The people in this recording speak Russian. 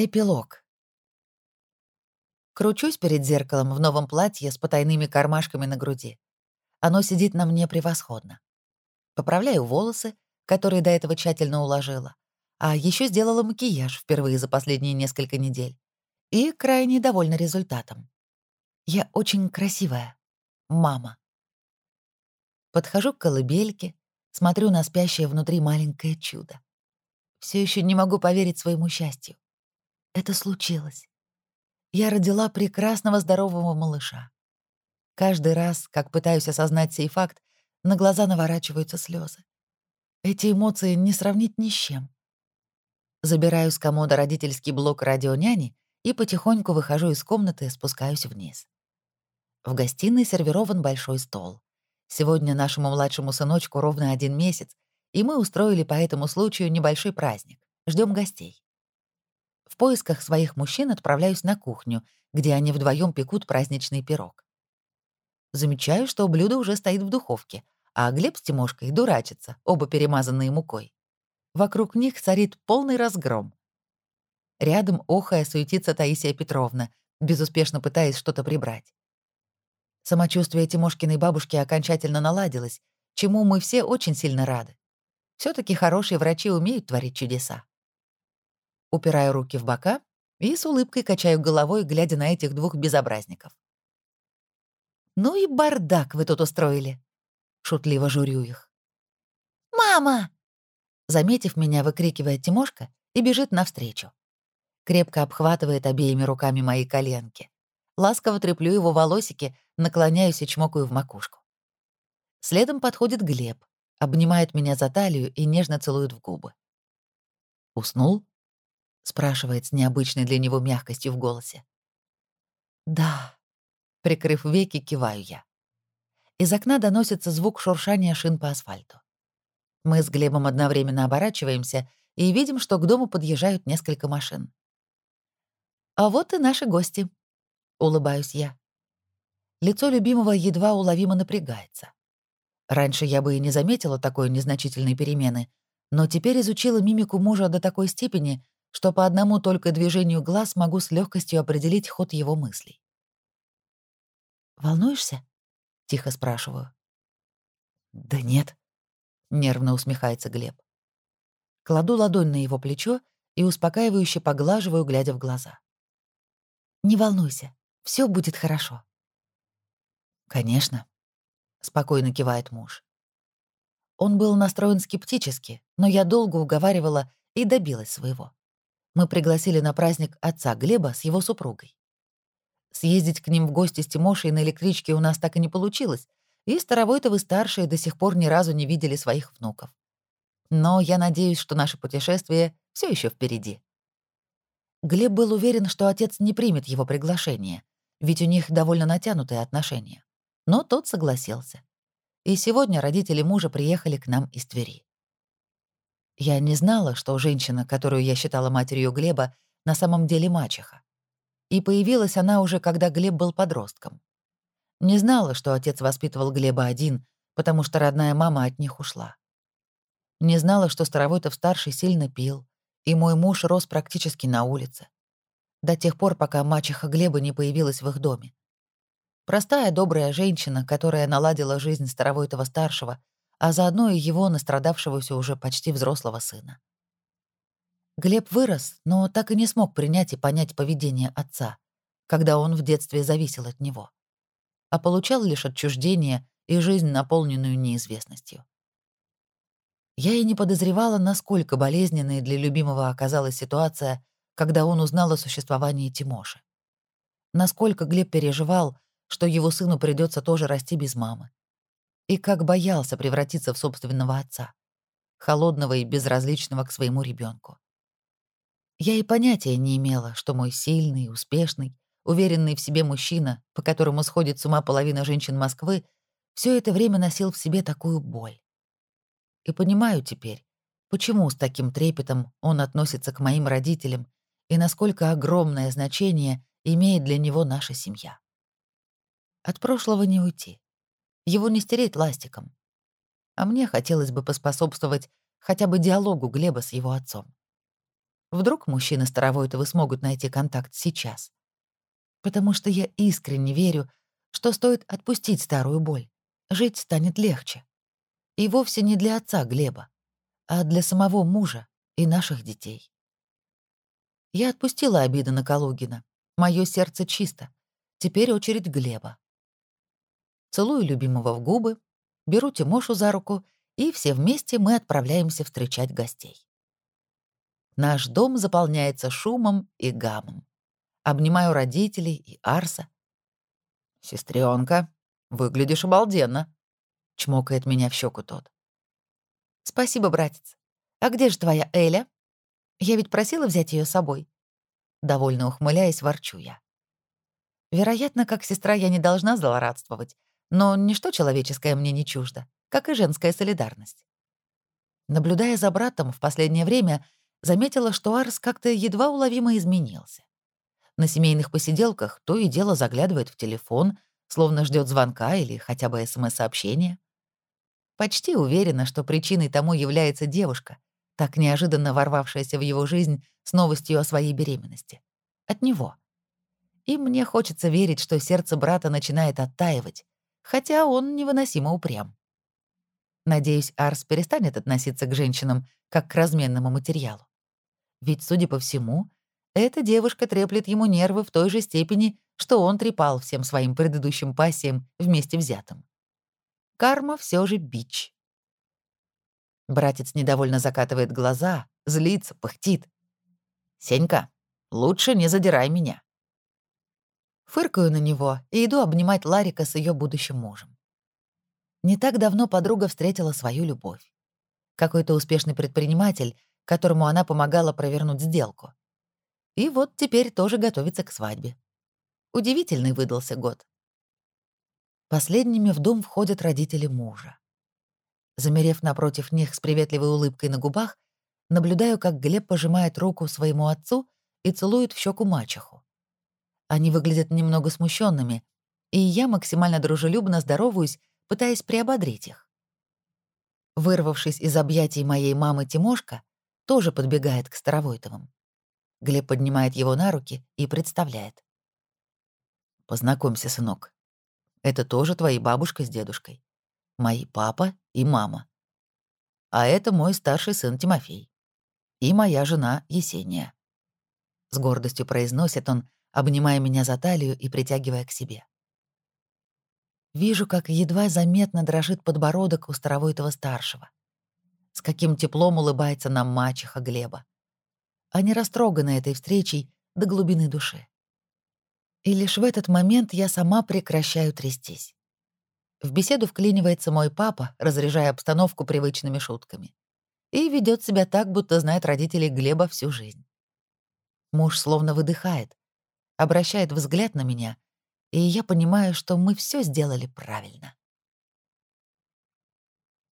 Эпилог. Кручусь перед зеркалом в новом платье с потайными кармашками на груди. Оно сидит на мне превосходно. Поправляю волосы, которые до этого тщательно уложила, а еще сделала макияж впервые за последние несколько недель. И крайне довольна результатом. Я очень красивая. Мама. Подхожу к колыбельке, смотрю на спящее внутри маленькое чудо. Все еще не могу поверить своему счастью. Это случилось. Я родила прекрасного здорового малыша. Каждый раз, как пытаюсь осознать сей факт, на глаза наворачиваются слезы. Эти эмоции не сравнить ни с чем. Забираю с комода родительский блок радионяни и потихоньку выхожу из комнаты и спускаюсь вниз. В гостиной сервирован большой стол. Сегодня нашему младшему сыночку ровно один месяц, и мы устроили по этому случаю небольшой праздник. Ждем гостей. В поисках своих мужчин отправляюсь на кухню, где они вдвоем пекут праздничный пирог. Замечаю, что блюдо уже стоит в духовке, а Глеб с Тимошкой дурачатся, оба перемазанные мукой. Вокруг них царит полный разгром. Рядом, охая, суетится Таисия Петровна, безуспешно пытаясь что-то прибрать. Самочувствие Тимошкиной бабушки окончательно наладилось, чему мы все очень сильно рады. все таки хорошие врачи умеют творить чудеса упираю руки в бока и с улыбкой качаю головой, глядя на этих двух безобразников. «Ну и бардак вы тут устроили!» — шутливо журю их. «Мама!» Заметив меня, выкрикивает Тимошка и бежит навстречу. Крепко обхватывает обеими руками мои коленки. Ласково треплю его волосики, наклоняюсь и чмокаю в макушку. Следом подходит Глеб, обнимает меня за талию и нежно целует в губы. Уснул? Спрашивает с необычной для него мягкостью в голосе. Да, прикрыв веки, киваю я. Из окна доносится звук шуршания шин по асфальту. Мы с Глебом одновременно оборачиваемся и видим, что к дому подъезжают несколько машин. А вот и наши гости, улыбаюсь я. Лицо любимого едва уловимо напрягается. Раньше я бы и не заметила такой незначительной перемены, но теперь изучила мимику мужа до такой степени, что по одному только движению глаз могу с легкостью определить ход его мыслей. «Волнуешься?» — тихо спрашиваю. «Да нет», — нервно усмехается Глеб. Кладу ладонь на его плечо и успокаивающе поглаживаю, глядя в глаза. «Не волнуйся, все будет хорошо». «Конечно», — спокойно кивает муж. Он был настроен скептически, но я долго уговаривала и добилась своего мы пригласили на праздник отца Глеба с его супругой. Съездить к ним в гости с Тимошей на электричке у нас так и не получилось, и Старовойтовы старшие до сих пор ни разу не видели своих внуков. Но я надеюсь, что наше путешествие все еще впереди. Глеб был уверен, что отец не примет его приглашение, ведь у них довольно натянутые отношения. Но тот согласился. И сегодня родители мужа приехали к нам из Твери. Я не знала, что женщина, которую я считала матерью Глеба, на самом деле мачеха. И появилась она уже, когда Глеб был подростком. Не знала, что отец воспитывал Глеба один, потому что родная мама от них ушла. Не знала, что Старовойтов-старший сильно пил, и мой муж рос практически на улице. До тех пор, пока мачеха Глеба не появилась в их доме. Простая, добрая женщина, которая наладила жизнь Старовойтова-старшего а заодно и его настрадавшегося уже почти взрослого сына. Глеб вырос, но так и не смог принять и понять поведение отца, когда он в детстве зависел от него, а получал лишь отчуждение и жизнь, наполненную неизвестностью. Я и не подозревала, насколько болезненной для любимого оказалась ситуация, когда он узнал о существовании Тимоши. Насколько Глеб переживал, что его сыну придется тоже расти без мамы, и как боялся превратиться в собственного отца, холодного и безразличного к своему ребенку. Я и понятия не имела, что мой сильный, успешный, уверенный в себе мужчина, по которому сходит с ума половина женщин Москвы, все это время носил в себе такую боль. И понимаю теперь, почему с таким трепетом он относится к моим родителям и насколько огромное значение имеет для него наша семья. От прошлого не уйти. Его не стереть ластиком. А мне хотелось бы поспособствовать хотя бы диалогу Глеба с его отцом. Вдруг мужчины Старовойтовы смогут найти контакт сейчас. Потому что я искренне верю, что стоит отпустить старую боль, жить станет легче. И вовсе не для отца Глеба, а для самого мужа и наших детей. Я отпустила обиды на Калугина. Моё сердце чисто. Теперь очередь Глеба. Целую любимого в губы, беру Тимошу за руку, и все вместе мы отправляемся встречать гостей. Наш дом заполняется шумом и гамом. Обнимаю родителей и Арса. «Сестрёнка, выглядишь обалденно», — чмокает меня в щеку тот. «Спасибо, братец. А где же твоя Эля? Я ведь просила взять ее с собой». Довольно ухмыляясь, ворчу я. Вероятно, как сестра я не должна злорадствовать, но ничто человеческое мне не чуждо, как и женская солидарность. Наблюдая за братом в последнее время, заметила, что Арс как-то едва уловимо изменился. На семейных посиделках то и дело заглядывает в телефон, словно ждет звонка или хотя бы СМС-сообщения. Почти уверена, что причиной тому является девушка, так неожиданно ворвавшаяся в его жизнь с новостью о своей беременности. От него. И мне хочется верить, что сердце брата начинает оттаивать, хотя он невыносимо упрям. Надеюсь, Арс перестанет относиться к женщинам как к разменному материалу. Ведь, судя по всему, эта девушка треплет ему нервы в той же степени, что он трепал всем своим предыдущим пассиям вместе взятым. Карма все же бич. Братец недовольно закатывает глаза, злится, пыхтит. «Сенька, лучше не задирай меня». Фыркаю на него и иду обнимать Ларика с ее будущим мужем. Не так давно подруга встретила свою любовь. Какой-то успешный предприниматель, которому она помогала провернуть сделку. И вот теперь тоже готовится к свадьбе. Удивительный выдался год. Последними в дом входят родители мужа. Замерев напротив них с приветливой улыбкой на губах, наблюдаю, как Глеб пожимает руку своему отцу и целует в щеку мачеху. Они выглядят немного смущенными, и я максимально дружелюбно здороваюсь, пытаясь приободрить их. Вырвавшись из объятий моей мамы Тимошка, тоже подбегает к Старовойтовым. Глеб поднимает его на руки и представляет. «Познакомься, сынок. Это тоже твои бабушка с дедушкой. Мои папа и мама. А это мой старший сын Тимофей. И моя жена Есения». С гордостью произносит он, обнимая меня за талию и притягивая к себе. Вижу, как едва заметно дрожит подбородок у Старовойтова-старшего. С каким теплом улыбается нам мачеха Глеба. Они растроганы этой встречей до глубины души. И лишь в этот момент я сама прекращаю трястись. В беседу вклинивается мой папа, разряжая обстановку привычными шутками. И ведет себя так, будто знает родителей Глеба всю жизнь. Муж словно выдыхает, обращает взгляд на меня, и я понимаю, что мы все сделали правильно.